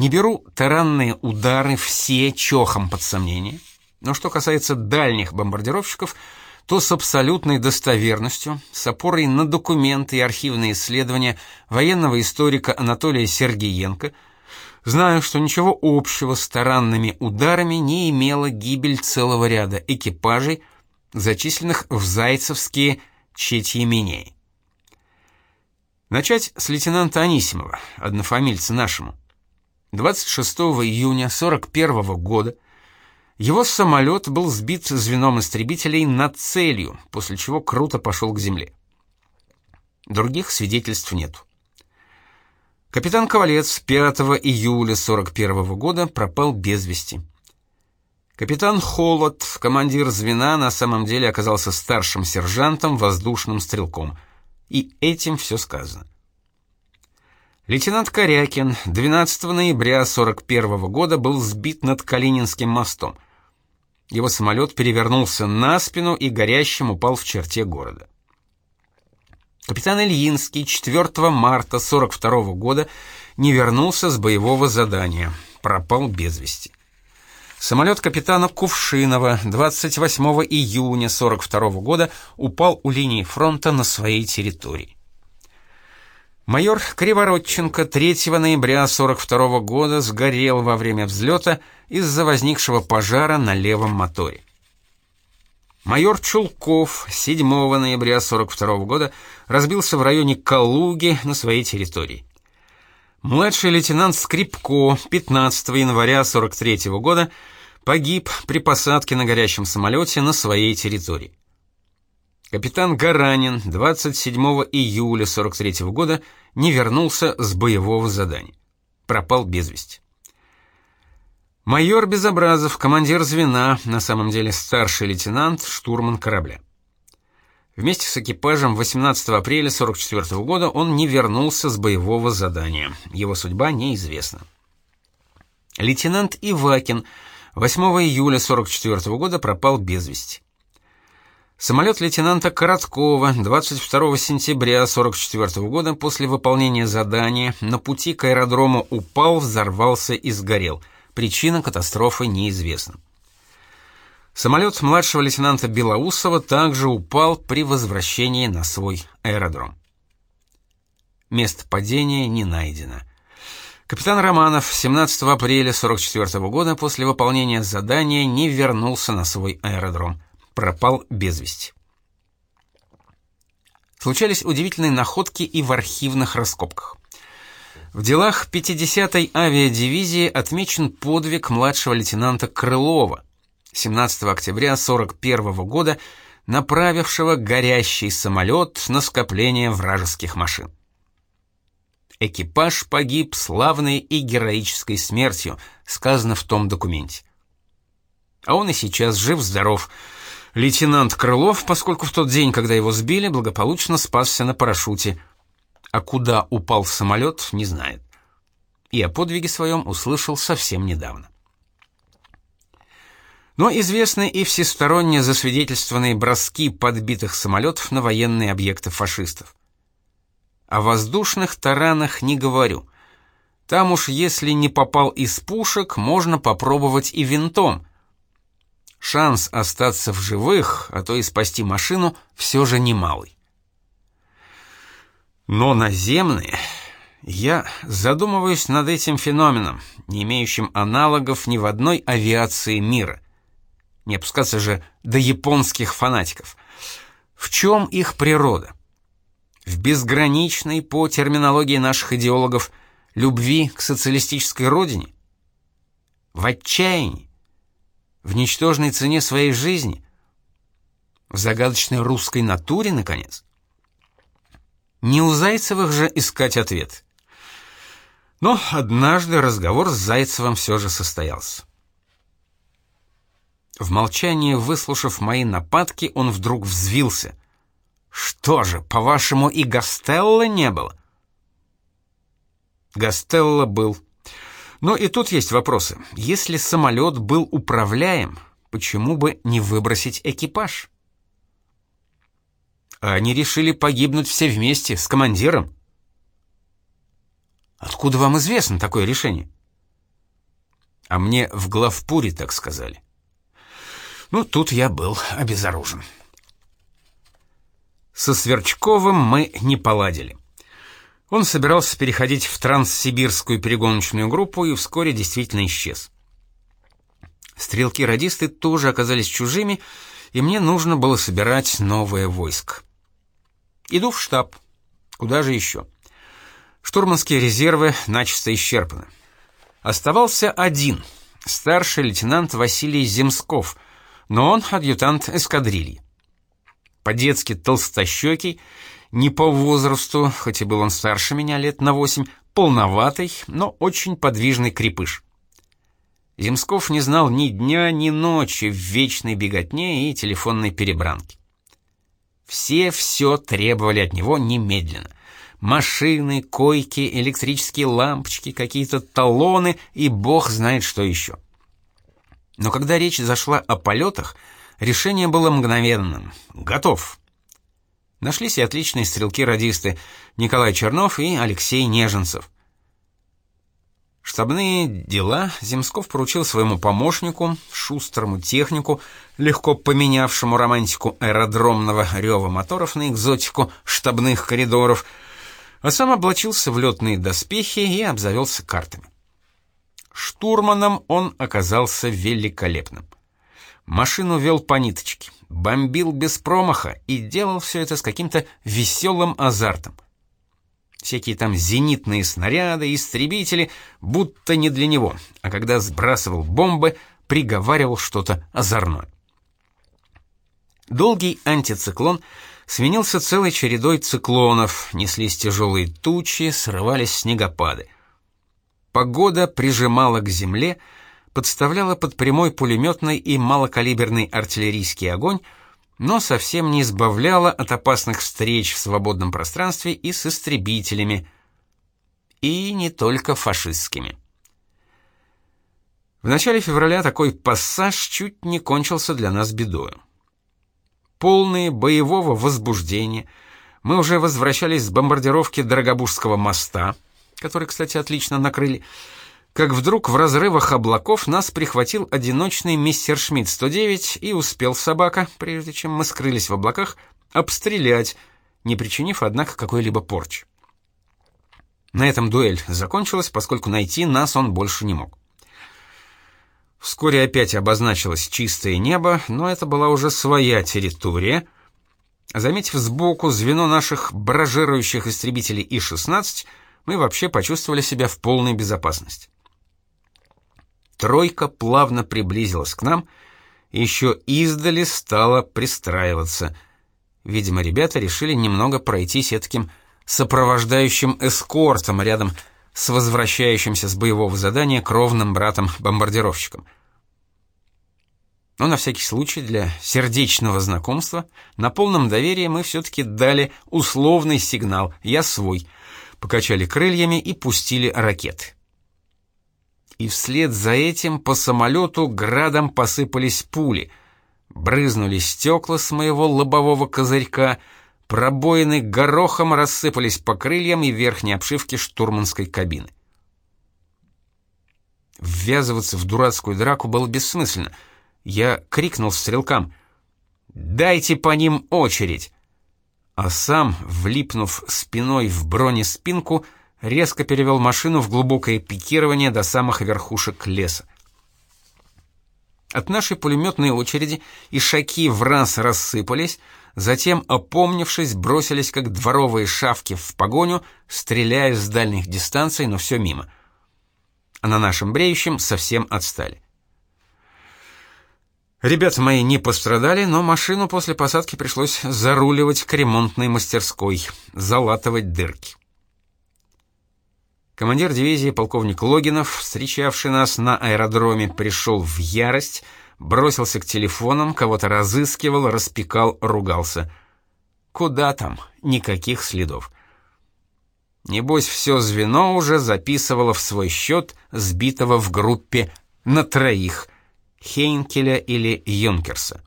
Не беру таранные удары все чохом под сомнение, но что касается дальних бомбардировщиков, то с абсолютной достоверностью, с опорой на документы и архивные исследования военного историка Анатолия Сергеенко, знаю, что ничего общего с таранными ударами не имела гибель целого ряда экипажей, зачисленных в Зайцевские Четьеменеи. Начать с лейтенанта Анисимова, однофамильца нашему. 26 июня 41 года его самолет был сбит звеном истребителей над целью, после чего круто пошел к земле. Других свидетельств нет. Капитан Ковалец 5 июля 41 года пропал без вести. Капитан Холод, командир звена, на самом деле оказался старшим сержантом, воздушным стрелком. И этим все сказано. Лейтенант Корякин 12 ноября 41 года был сбит над Калининским мостом. Его самолет перевернулся на спину и горящим упал в черте города. Капитан Ильинский 4 марта 42 года не вернулся с боевого задания, пропал без вести. Самолет капитана Кувшинова 28 июня 42 года упал у линии фронта на своей территории. Майор Криворотченко 3 ноября 42 года сгорел во время взлета из-за возникшего пожара на левом моторе. Майор Чулков 7 ноября 42 года разбился в районе Калуги на своей территории. Младший лейтенант Скрипко 15 января 43 года погиб при посадке на горящем самолете на своей территории. Капитан Гаранин 27 июля 43 года не вернулся с боевого задания. Пропал без вести. Майор Безобразов, командир звена, на самом деле старший лейтенант, штурман корабля. Вместе с экипажем 18 апреля 44 года он не вернулся с боевого задания. Его судьба неизвестна. Лейтенант Ивакин 8 июля 44 года пропал без вести. Самолет лейтенанта Короткова 22 сентября 44 года после выполнения задания на пути к аэродрому упал, взорвался и сгорел. Причина катастрофы неизвестна. Самолет младшего лейтенанта Белоусова также упал при возвращении на свой аэродром. Место падения не найдено. Капитан Романов 17 апреля 44 года после выполнения задания не вернулся на свой аэродром. Пропал без вести. Случались удивительные находки и в архивных раскопках. В делах 50-й авиадивизии отмечен подвиг младшего лейтенанта Крылова – 17 октября 41 года, направившего горящий самолет на скопление вражеских машин. Экипаж погиб славной и героической смертью, сказано в том документе. А он и сейчас жив-здоров. Лейтенант Крылов, поскольку в тот день, когда его сбили, благополучно спасся на парашюте. А куда упал самолет, не знает. И о подвиге своем услышал совсем недавно но известны и всесторонне засвидетельствованные броски подбитых самолетов на военные объекты фашистов. О воздушных таранах не говорю. Там уж если не попал из пушек, можно попробовать и винтом. Шанс остаться в живых, а то и спасти машину, все же немалый. Но наземные... Я задумываюсь над этим феноменом, не имеющим аналогов ни в одной авиации мира — не опускаться же до японских фанатиков. В чем их природа? В безграничной, по терминологии наших идеологов, любви к социалистической родине? В отчаянии? В ничтожной цене своей жизни? В загадочной русской натуре, наконец? Не у Зайцевых же искать ответ. Но однажды разговор с Зайцевым все же состоялся. В молчании, выслушав мои нападки, он вдруг взвился. «Что же, по-вашему, и Гастелла не было?» Гастелла был. Но и тут есть вопросы. Если самолет был управляем, почему бы не выбросить экипаж? А они решили погибнуть все вместе, с командиром. Откуда вам известно такое решение? а мне в главпуре так сказали. Ну, тут я был обезоружен. Со Сверчковым мы не поладили. Он собирался переходить в транссибирскую перегоночную группу и вскоре действительно исчез. Стрелки-радисты тоже оказались чужими, и мне нужно было собирать новое войско. Иду в штаб. Куда же еще? Штурманские резервы начисто исчерпаны. Оставался один, старший лейтенант Василий Земсков, но он адъютант эскадрильи. По-детски толстощекий, не по возрасту, хоть и был он старше меня лет на восемь, полноватый, но очень подвижный крепыш. Земсков не знал ни дня, ни ночи в вечной беготне и телефонной перебранке. Все все требовали от него немедленно. Машины, койки, электрические лампочки, какие-то талоны и бог знает что еще. Но когда речь зашла о полетах, решение было мгновенным. Готов. Нашлись и отличные стрелки-радисты Николай Чернов и Алексей Неженцев. Штабные дела Земсков поручил своему помощнику, шустрому технику, легко поменявшему романтику аэродромного рева моторов на экзотику штабных коридоров, а сам облачился в летные доспехи и обзавелся картами. Штурманом он оказался великолепным. Машину вел по ниточке, бомбил без промаха и делал все это с каким-то веселым азартом. Всякие там зенитные снаряды, истребители, будто не для него, а когда сбрасывал бомбы, приговаривал что-то озорное. Долгий антициклон сменился целой чередой циклонов, неслись тяжелые тучи, срывались снегопады. Погода прижимала к земле, подставляла под прямой пулеметный и малокалиберный артиллерийский огонь, но совсем не избавляла от опасных встреч в свободном пространстве и с истребителями, и не только фашистскими. В начале февраля такой пассаж чуть не кончился для нас бедою. Полные боевого возбуждения, мы уже возвращались с бомбардировки Дорогобужского моста, который, кстати, отлично накрыли, как вдруг в разрывах облаков нас прихватил одиночный мистер Шмидт 109 и успел собака, прежде чем мы скрылись в облаках, обстрелять, не причинив, однако, какой-либо порчи. На этом дуэль закончилась, поскольку найти нас он больше не мог. Вскоре опять обозначилось чистое небо, но это была уже своя территория. Заметив сбоку звено наших баражирующих истребителей И-16, мы вообще почувствовали себя в полной безопасности. Тройка плавно приблизилась к нам еще издали стала пристраиваться. Видимо, ребята решили немного пройтись таким сопровождающим эскортом рядом с возвращающимся с боевого задания кровным братом-бомбардировщиком. Но на всякий случай для сердечного знакомства на полном доверии мы все-таки дали условный сигнал «Я свой», покачали крыльями и пустили ракеты и вслед за этим по самолету градом посыпались пули. Брызнули стекла с моего лобового козырька, пробоины горохом рассыпались по крыльям и верхней обшивке штурманской кабины. Ввязываться в дурацкую драку было бессмысленно. Я крикнул стрелкам «Дайте по ним очередь!» А сам, влипнув спиной в бронеспинку, резко перевел машину в глубокое пикирование до самых верхушек леса. От нашей пулеметной очереди ишаки в раз рассыпались, затем, опомнившись, бросились как дворовые шавки в погоню, стреляя с дальних дистанций, но все мимо. А на нашем бреющем совсем отстали. Ребята мои не пострадали, но машину после посадки пришлось заруливать к ремонтной мастерской, залатывать дырки. Командир дивизии полковник Логинов, встречавший нас на аэродроме, пришел в ярость, бросился к телефонам, кого-то разыскивал, распекал, ругался. Куда там? Никаких следов. Небось, все звено уже записывало в свой счет сбитого в группе на троих Хейнкеля или Юнкерса.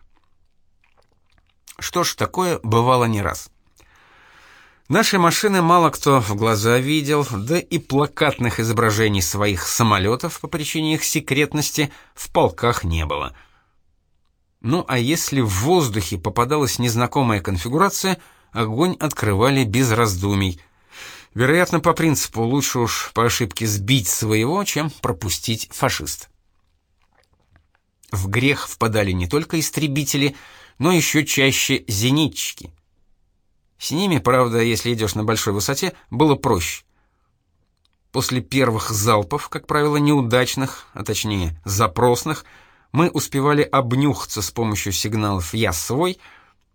Что ж, такое бывало не раз. Наши машины мало кто в глаза видел, да и плакатных изображений своих самолетов по причине их секретности в полках не было. Ну а если в воздухе попадалась незнакомая конфигурация, огонь открывали без раздумий. Вероятно, по принципу лучше уж по ошибке сбить своего, чем пропустить фашист. В грех впадали не только истребители, но еще чаще зенитчики. С ними, правда, если идешь на большой высоте, было проще. После первых залпов, как правило, неудачных, а точнее запросных, мы успевали обнюхаться с помощью сигналов «Я свой»,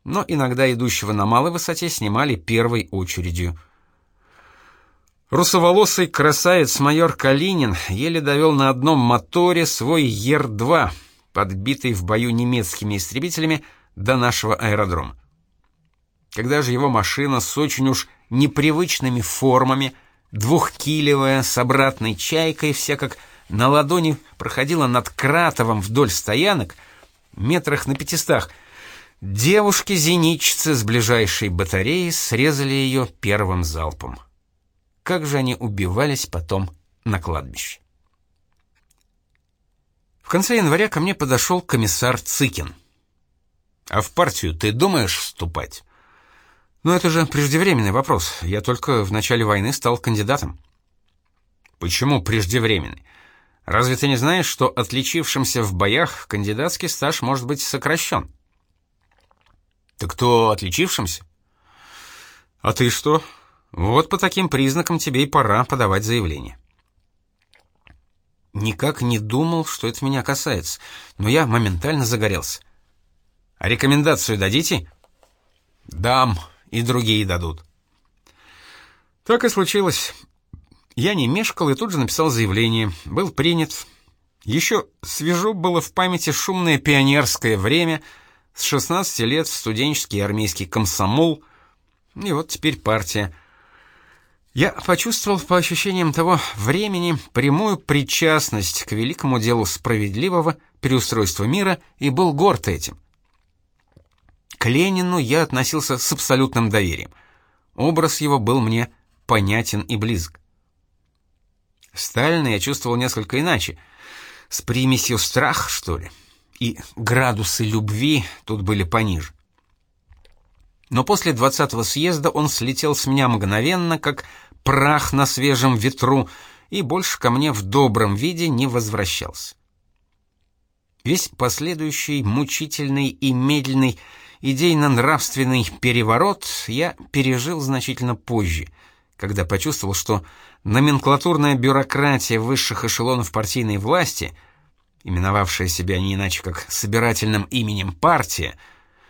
но иногда идущего на малой высоте снимали первой очередью. Русоволосый красавец-майор Калинин еле довел на одном моторе свой Ер-2, подбитый в бою немецкими истребителями, до нашего аэродрома. Когда же его машина с очень уж непривычными формами, двухкилевая, с обратной чайкой, вся как на ладони проходила над Кратовым вдоль стоянок, метрах на пятистах, девушки-зенитчицы с ближайшей батареи срезали ее первым залпом. Как же они убивались потом на кладбище. В конце января ко мне подошел комиссар Цыкин. «А в партию ты думаешь вступать?» «Ну это же преждевременный вопрос. Я только в начале войны стал кандидатом». «Почему преждевременный? Разве ты не знаешь, что отличившимся в боях кандидатский стаж может быть сокращен?» «Так кто отличившимся?» «А ты что? Вот по таким признакам тебе и пора подавать заявление». Никак не думал, что это меня касается, но я моментально загорелся. «А рекомендацию дадите?» «Дам, и другие дадут». Так и случилось. Я не мешкал и тут же написал заявление. Был принят. Еще свежо было в памяти шумное пионерское время, с 16 лет в студенческий армейский комсомол, и вот теперь партия — я почувствовал по ощущениям того времени прямую причастность к великому делу справедливого переустройства мира и был горд этим. К Ленину я относился с абсолютным доверием. Образ его был мне понятен и близок. Сталина я чувствовал несколько иначе, с примесью страха, что ли, и градусы любви тут были пониже. Но после 20-го съезда он слетел с меня мгновенно, как прах на свежем ветру, и больше ко мне в добром виде не возвращался. Весь последующий мучительный и медленный идейно-нравственный переворот я пережил значительно позже, когда почувствовал, что номенклатурная бюрократия высших эшелонов партийной власти, именовавшая себя не иначе как собирательным именем партия,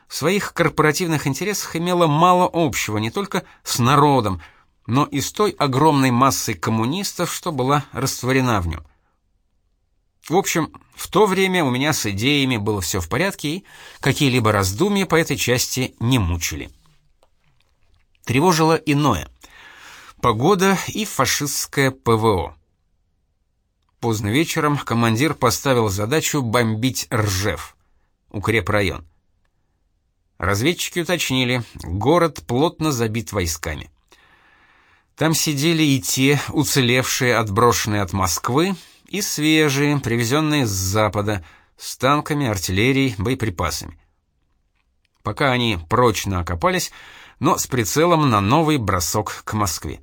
в своих корпоративных интересах имела мало общего не только с народом, но и с той огромной массой коммунистов, что была растворена в нем. В общем, в то время у меня с идеями было все в порядке, и какие-либо раздумья по этой части не мучили. Тревожило иное. Погода и фашистское ПВО. Поздно вечером командир поставил задачу бомбить Ржев, укрепрайон. Разведчики уточнили, город плотно забит войсками. Там сидели и те, уцелевшие, отброшенные от Москвы, и свежие, привезенные с запада, с танками, артиллерией, боеприпасами. Пока они прочно окопались, но с прицелом на новый бросок к Москве.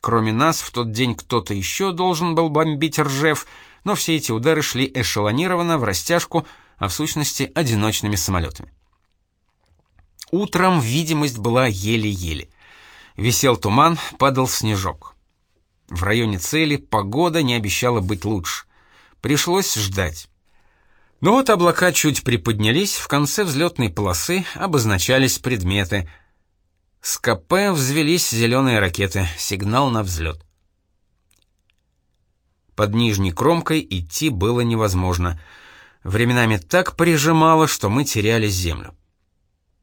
Кроме нас, в тот день кто-то еще должен был бомбить Ржев, но все эти удары шли эшелонированно, в растяжку, а в сущности одиночными самолетами. Утром видимость была еле-еле. Висел туман, падал снежок. В районе цели погода не обещала быть лучше. Пришлось ждать. Но вот облака чуть приподнялись, в конце взлетной полосы обозначались предметы. С КП взвелись зеленые ракеты, сигнал на взлет. Под нижней кромкой идти было невозможно. Временами так прижимало, что мы теряли землю.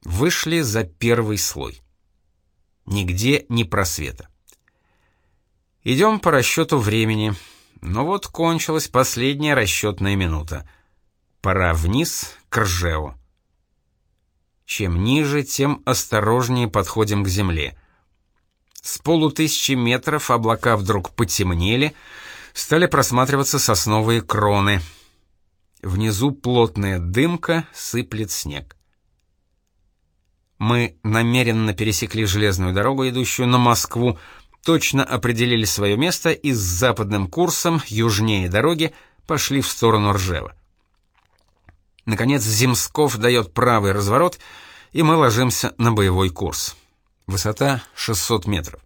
Вышли за первый слой. Нигде ни просвета. Идем по расчету времени. Но вот кончилась последняя расчетная минута. Пора вниз к Ржеву. Чем ниже, тем осторожнее подходим к земле. С полутысячи метров облака вдруг потемнели, стали просматриваться сосновые кроны. Внизу плотная дымка, сыплет снег. Мы намеренно пересекли железную дорогу, идущую на Москву, точно определили свое место и с западным курсом, южнее дороги, пошли в сторону Ржева. Наконец Земсков дает правый разворот, и мы ложимся на боевой курс. Высота 600 метров.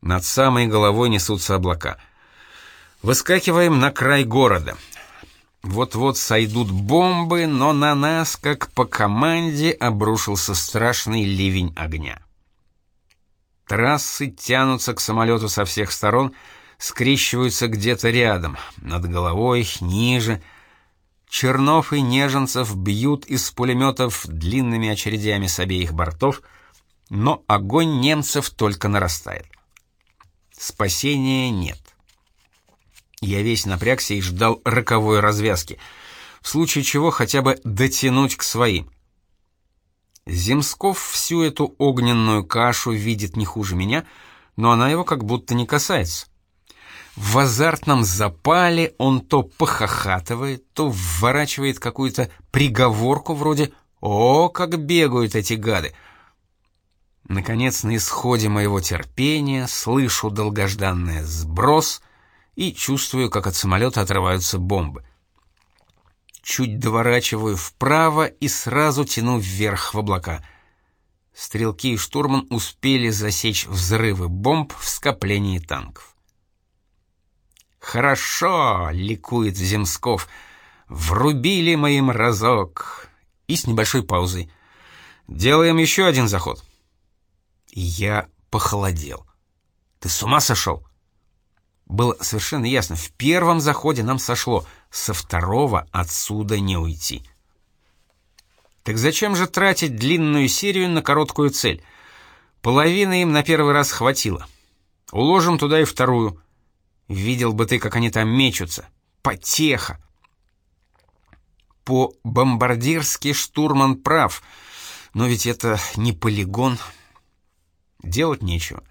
Над самой головой несутся облака. Выскакиваем на край города. Вот-вот сойдут бомбы, но на нас, как по команде, обрушился страшный ливень огня. Трассы тянутся к самолету со всех сторон, скрещиваются где-то рядом, над головой, ниже. Чернов и Неженцев бьют из пулеметов длинными очередями с обеих бортов, но огонь немцев только нарастает. Спасения нет. Я весь напрягся и ждал роковой развязки, в случае чего хотя бы дотянуть к своим. Земсков всю эту огненную кашу видит не хуже меня, но она его как будто не касается. В азартном запале он то похохатывает, то вворачивает какую-то приговорку вроде «О, как бегают эти гады!» Наконец, на исходе моего терпения слышу долгожданный сброс и чувствую, как от самолета отрываются бомбы. Чуть доворачиваю вправо и сразу тяну вверх в облака. Стрелки и штурман успели засечь взрывы бомб в скоплении танков. «Хорошо!» — ликует Земсков. «Врубили мы им разок!» И с небольшой паузой. «Делаем еще один заход!» Я похолодел. Ты с ума сошел? Было совершенно ясно, в первом заходе нам сошло, со второго отсюда не уйти. Так зачем же тратить длинную серию на короткую цель? Половины им на первый раз хватило. Уложим туда и вторую. Видел бы ты, как они там мечутся. Потеха. По-бомбардирски штурман прав, но ведь это не полигон, Делать нечего.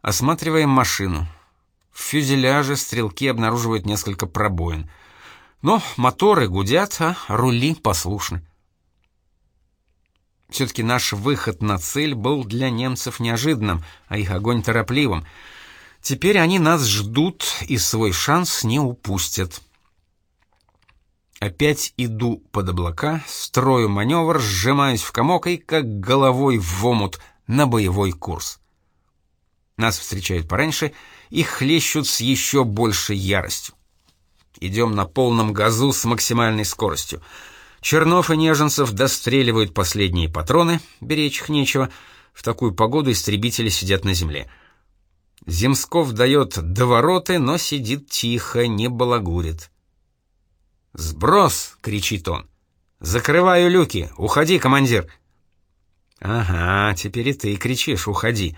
Осматриваем машину. В фюзеляже стрелки обнаруживают несколько пробоин. Но моторы гудят, а рули послушны. Все-таки наш выход на цель был для немцев неожиданным, а их огонь торопливым. Теперь они нас ждут и свой шанс не упустят. Опять иду под облака, строю маневр, сжимаюсь в комок и как головой в омут — на боевой курс. Нас встречают пораньше и хлещут с еще большей яростью. Идем на полном газу с максимальной скоростью. Чернов и Неженцев достреливают последние патроны, беречь их нечего. В такую погоду истребители сидят на земле. Земсков дает довороты, но сидит тихо, не балагурит. «Сброс!» — кричит он. «Закрываю люки! Уходи, командир!» Ага, теперь и ты кричишь, уходи.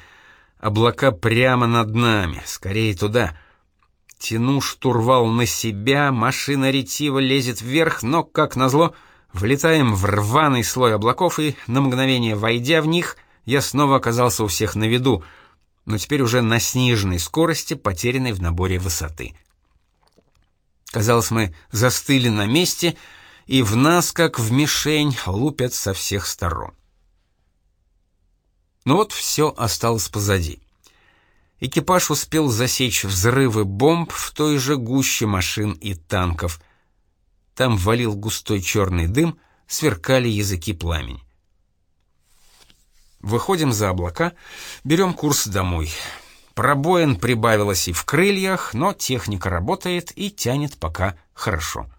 Облака прямо над нами, скорее туда. Тяну штурвал на себя, машина ретиво лезет вверх, но, как назло, влетаем в рваный слой облаков, и, на мгновение войдя в них, я снова оказался у всех на виду, но теперь уже на сниженной скорости, потерянной в наборе высоты. Казалось, мы застыли на месте, и в нас, как в мишень, лупят со всех сторон. Но вот все осталось позади. Экипаж успел засечь взрывы бомб в той же гуще машин и танков. Там валил густой черный дым, сверкали языки пламени. Выходим за облака, берем курс домой. Пробоин прибавилось и в крыльях, но техника работает и тянет пока хорошо.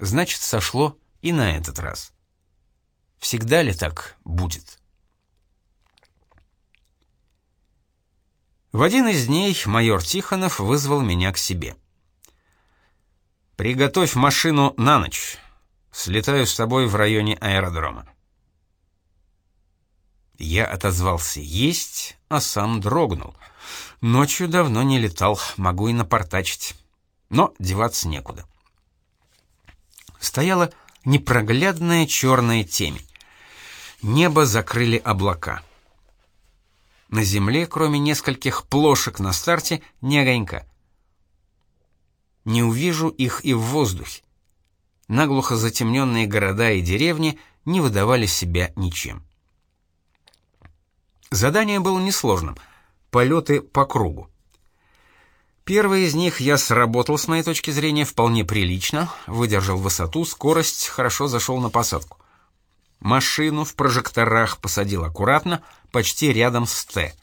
Значит, сошло и на этот раз. Всегда ли так будет? В один из дней майор Тихонов вызвал меня к себе. «Приготовь машину на ночь. Слетаю с тобой в районе аэродрома». Я отозвался «есть», а сам дрогнул. Ночью давно не летал, могу и напортачить. Но деваться некуда. Стояла непроглядная черная темень. Небо закрыли облака. На земле, кроме нескольких плошек на старте, ни огонька. Не увижу их и в воздухе. Наглухо затемненные города и деревни не выдавали себя ничем. Задание было несложным — полеты по кругу. Первый из них я сработал, с моей точки зрения, вполне прилично, выдержал высоту, скорость, хорошо зашел на посадку. Машину в прожекторах посадил аккуратно, почти рядом с Т.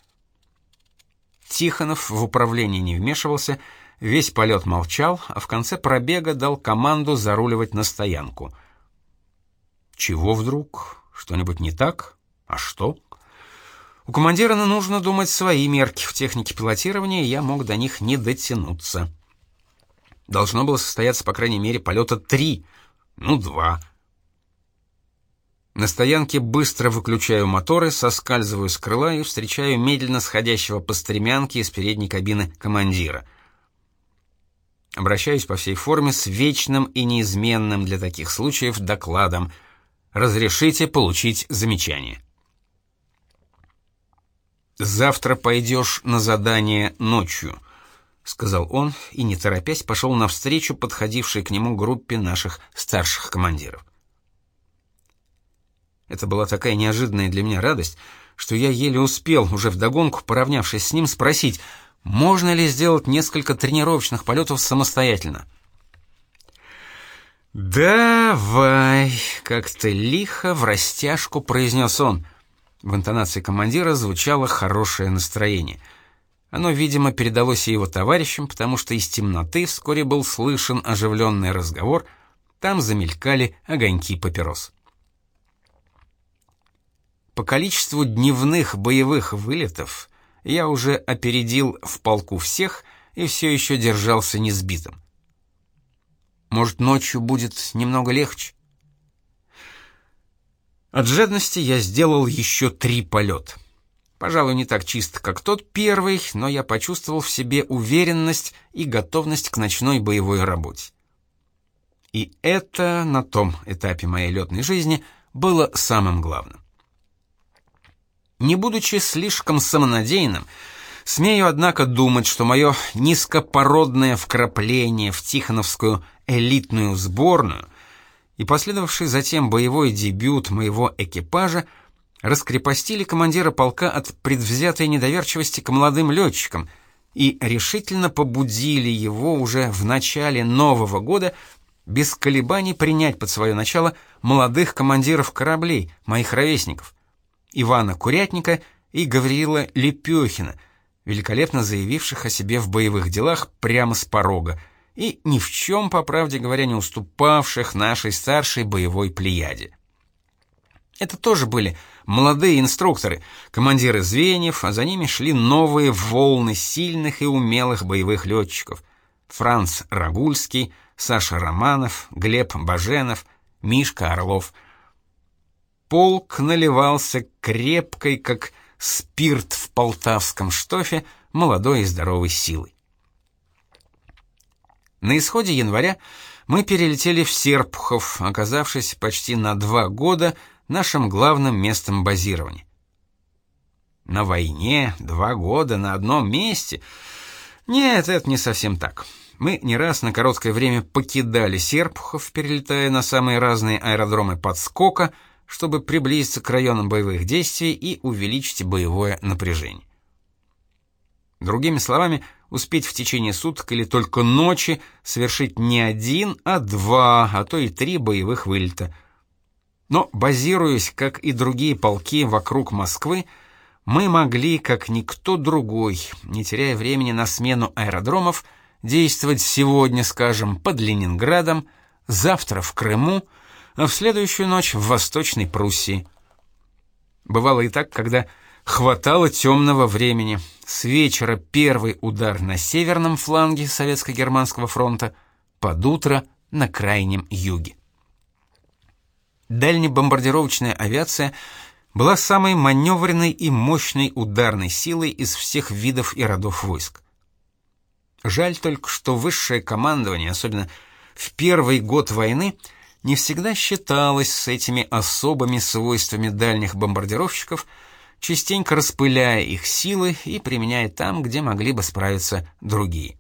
Тихонов в управлении не вмешивался, весь полет молчал, а в конце пробега дал команду заруливать на стоянку. Чего вдруг? Что-нибудь не так? А что? У командира нужно думать свои мерки в технике пилотирования, я мог до них не дотянуться. Должно было состояться, по крайней мере, полета три, ну, два. На стоянке быстро выключаю моторы, соскальзываю с крыла и встречаю медленно сходящего по стремянке из передней кабины командира. Обращаюсь по всей форме с вечным и неизменным для таких случаев докладом. Разрешите получить замечание. «Завтра пойдешь на задание ночью», — сказал он и, не торопясь, пошел навстречу подходившей к нему группе наших старших командиров. Это была такая неожиданная для меня радость, что я еле успел, уже вдогонку поравнявшись с ним, спросить, можно ли сделать несколько тренировочных полетов самостоятельно. «Давай!» — как-то лихо в растяжку произнес он — в интонации командира звучало хорошее настроение. Оно, видимо, передалось и его товарищам, потому что из темноты вскоре был слышен оживленный разговор, там замелькали огоньки папирос. По количеству дневных боевых вылетов я уже опередил в полку всех и все еще держался несбитым. Может, ночью будет немного легче? От жадности я сделал еще три полета. Пожалуй, не так чисто, как тот первый, но я почувствовал в себе уверенность и готовность к ночной боевой работе. И это на том этапе моей летной жизни было самым главным. Не будучи слишком самонадеянным, смею, однако, думать, что мое низкопородное вкрапление в Тихоновскую элитную сборную и последовавший затем боевой дебют моего экипажа раскрепостили командира полка от предвзятой недоверчивости к молодым летчикам и решительно побудили его уже в начале Нового года без колебаний принять под свое начало молодых командиров кораблей, моих ровесников, Ивана Курятника и Гавриила Лепехина, великолепно заявивших о себе в боевых делах прямо с порога, и ни в чем, по правде говоря, не уступавших нашей старшей боевой плеяде. Это тоже были молодые инструкторы, командиры звеньев, а за ними шли новые волны сильных и умелых боевых летчиков. Франц Рагульский, Саша Романов, Глеб Баженов, Мишка Орлов. Полк наливался крепкой, как спирт в полтавском штофе, молодой и здоровой силой. На исходе января мы перелетели в Серпухов, оказавшись почти на два года нашим главным местом базирования. На войне два года на одном месте? Нет, это не совсем так. Мы не раз на короткое время покидали Серпухов, перелетая на самые разные аэродромы подскока, чтобы приблизиться к районам боевых действий и увеличить боевое напряжение. Другими словами, успеть в течение суток или только ночи совершить не один, а два, а то и три боевых вылета. Но, базируясь, как и другие полки вокруг Москвы, мы могли, как никто другой, не теряя времени на смену аэродромов, действовать сегодня, скажем, под Ленинградом, завтра в Крыму, а в следующую ночь в Восточной Пруссии. Бывало и так, когда Хватало темного времени. С вечера первый удар на северном фланге Советско-Германского фронта, под утро на крайнем юге. Дальнебомбардировочная авиация была самой маневренной и мощной ударной силой из всех видов и родов войск. Жаль только, что высшее командование, особенно в первый год войны, не всегда считалась с этими особыми свойствами дальних бомбардировщиков, частенько распыляя их силы и применяя там, где могли бы справиться другие.